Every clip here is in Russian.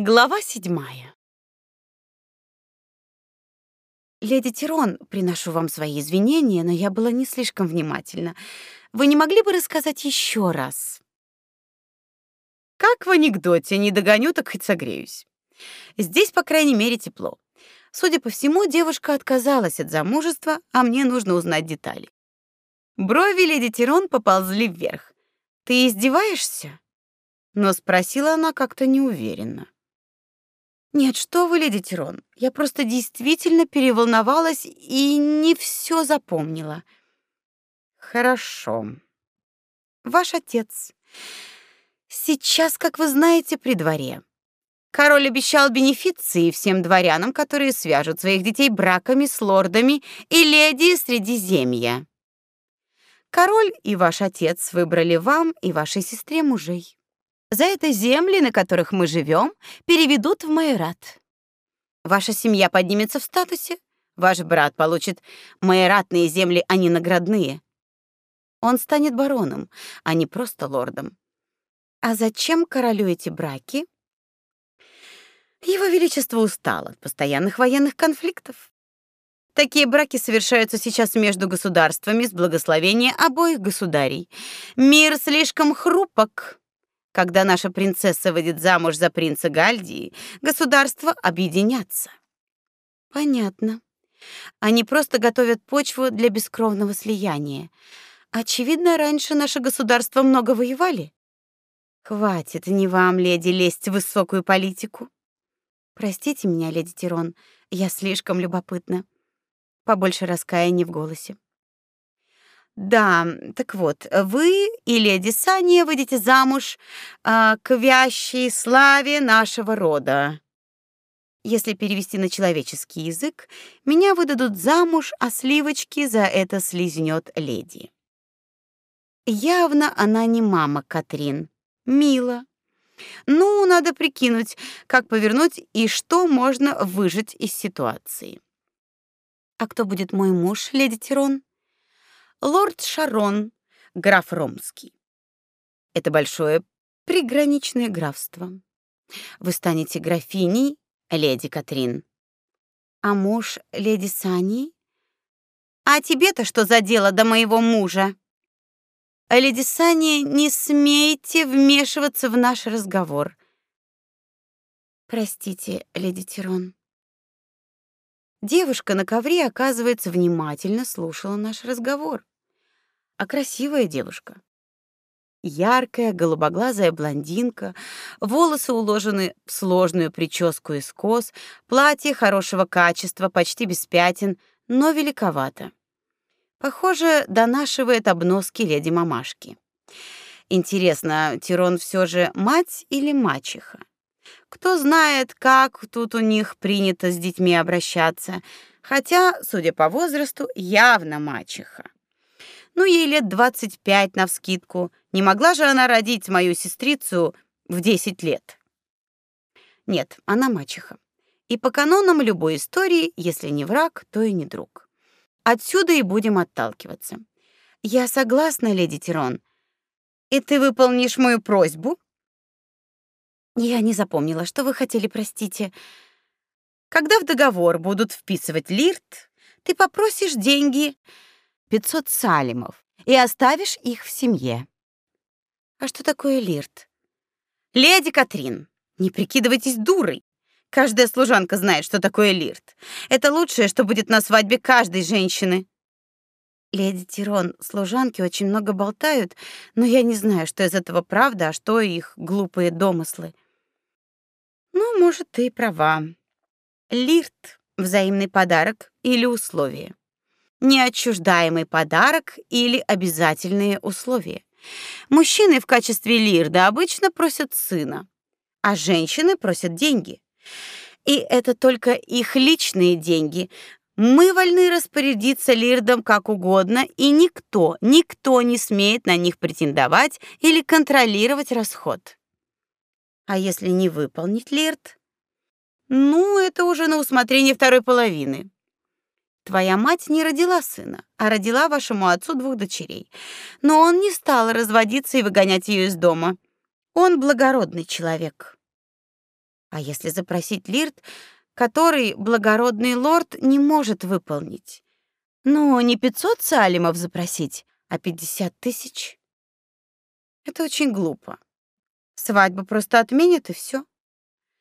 Глава седьмая. Леди Тирон, приношу вам свои извинения, но я была не слишком внимательна. Вы не могли бы рассказать еще раз? Как в анекдоте, не догоню, так хоть согреюсь. Здесь, по крайней мере, тепло. Судя по всему, девушка отказалась от замужества, а мне нужно узнать детали. Брови леди Тирон поползли вверх. Ты издеваешься? Но спросила она как-то неуверенно. Нет, что вы, леди Тирон. Я просто действительно переволновалась и не все запомнила. Хорошо. Ваш отец сейчас, как вы знаете, при дворе. Король обещал бенефиции всем дворянам, которые свяжут своих детей браками с лордами и леди Средиземья. Король и ваш отец выбрали вам и вашей сестре мужей. За это земли, на которых мы живем, переведут в майорат. Ваша семья поднимется в статусе, ваш брат получит майоратные земли, а не наградные. Он станет бароном, а не просто лордом. А зачем королю эти браки? Его величество устал от постоянных военных конфликтов. Такие браки совершаются сейчас между государствами с благословения обоих государей. Мир слишком хрупок. Когда наша принцесса выйдет замуж за принца Гальдии, государства объединятся. Понятно. Они просто готовят почву для бескровного слияния. Очевидно, раньше наши государства много воевали. Хватит не вам, леди, лезть в высокую политику. Простите меня, леди Тирон, я слишком любопытна. Побольше раскаяния в голосе. Да, так вот, вы и леди Сания выйдете замуж э, к вящей славе нашего рода. Если перевести на человеческий язык, меня выдадут замуж, а сливочки за это слизнет леди. Явно она не мама Катрин. Мила. Ну, надо прикинуть, как повернуть и что можно выжить из ситуации. А кто будет мой муж, леди Тирон? Лорд Шарон, граф Ромский. Это большое приграничное графство. Вы станете графиней, леди Катрин. А муж леди Сани? А тебе-то что за дело до моего мужа? Леди Сани, не смейте вмешиваться в наш разговор. Простите, леди Тирон. Девушка на ковре, оказывается, внимательно слушала наш разговор. А красивая девушка. Яркая, голубоглазая блондинка, волосы уложены в сложную прическу из кос, платье хорошего качества, почти без пятен, но великовато. Похоже, донашивает обноски леди Мамашки. Интересно, Тирон все же мать или мачеха? Кто знает, как тут у них принято с детьми обращаться, хотя, судя по возрасту, явно мачеха. Ну, ей лет двадцать пять навскидку. Не могла же она родить мою сестрицу в десять лет. Нет, она мачеха. И по канонам любой истории, если не враг, то и не друг. Отсюда и будем отталкиваться. Я согласна, леди Тирон. И ты выполнишь мою просьбу? Я не запомнила, что вы хотели, простите. Когда в договор будут вписывать лирт, ты попросишь деньги 500 салимов и оставишь их в семье. А что такое лирт? Леди Катрин, не прикидывайтесь дурой. Каждая служанка знает, что такое лирт. Это лучшее, что будет на свадьбе каждой женщины. Леди Тирон, служанки очень много болтают, но я не знаю, что из этого правда, а что их глупые домыслы. Может, ты права. Лирт — взаимный подарок или условие. Неотчуждаемый подарок или обязательные условия. Мужчины в качестве лирда обычно просят сына, а женщины просят деньги. И это только их личные деньги. Мы вольны распорядиться лирдом как угодно, и никто, никто не смеет на них претендовать или контролировать расход. А если не выполнить лирт? Ну, это уже на усмотрение второй половины. Твоя мать не родила сына, а родила вашему отцу двух дочерей. Но он не стал разводиться и выгонять ее из дома. Он благородный человек. А если запросить лирд, который благородный лорд не может выполнить? Ну, не 500 салимов запросить, а 50 тысяч? Это очень глупо. Свадьбу просто отменят и все.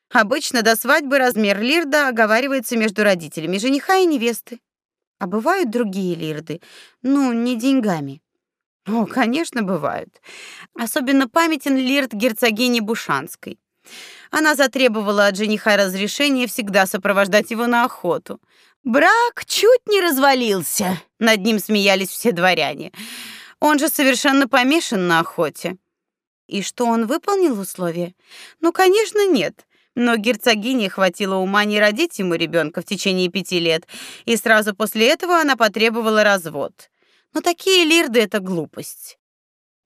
Обычно до свадьбы размер лирда оговаривается между родителями жениха и невесты. А бывают другие лирды, ну, не деньгами. О, конечно, бывают. Особенно памятен лирд герцогини Бушанской. Она затребовала от жениха разрешения всегда сопровождать его на охоту. Брак чуть не развалился. Над ним смеялись все дворяне. Он же совершенно помешан на охоте. И что он выполнил условия? Ну, конечно, нет. Но герцогине хватило ума не родить ему ребенка в течение пяти лет, и сразу после этого она потребовала развод. Но такие лирды это глупость.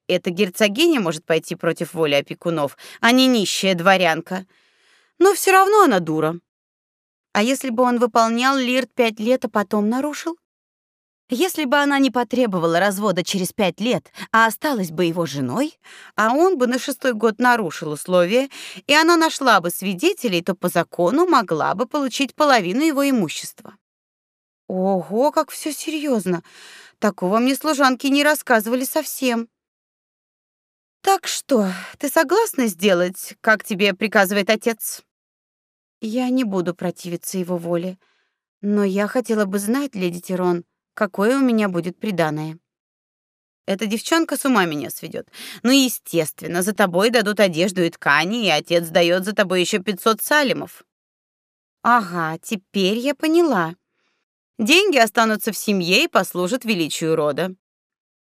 Эта герцогиня может пойти против воли опекунов, а не нищая дворянка. Но все равно она дура. А если бы он выполнял лирд пять лет, а потом нарушил? Если бы она не потребовала развода через пять лет, а осталась бы его женой, а он бы на шестой год нарушил условия, и она нашла бы свидетелей, то по закону могла бы получить половину его имущества. Ого, как все серьезно! Такого мне служанки не рассказывали совсем. Так что, ты согласна сделать, как тебе приказывает отец? Я не буду противиться его воле, но я хотела бы знать, леди Тирон, какое у меня будет приданое. Эта девчонка с ума меня сведет. Ну, естественно, за тобой дадут одежду и ткани, и отец дает за тобой еще 500 салимов. Ага, теперь я поняла. Деньги останутся в семье и послужат величию рода.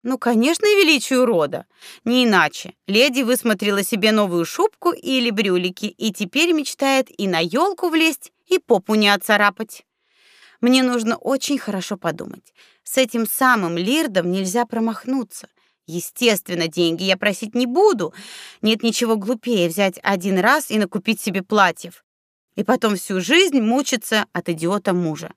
Ну, конечно, величию рода. Не иначе. Леди высмотрела себе новую шубку или брюлики и теперь мечтает и на елку влезть, и попу не отцарапать. Мне нужно очень хорошо подумать. С этим самым лирдом нельзя промахнуться. Естественно, деньги я просить не буду. Нет ничего глупее взять один раз и накупить себе платьев. И потом всю жизнь мучиться от идиота мужа.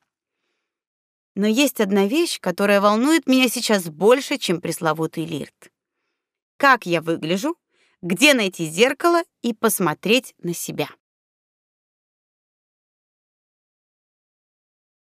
Но есть одна вещь, которая волнует меня сейчас больше, чем пресловутый лирд. Как я выгляжу, где найти зеркало и посмотреть на себя.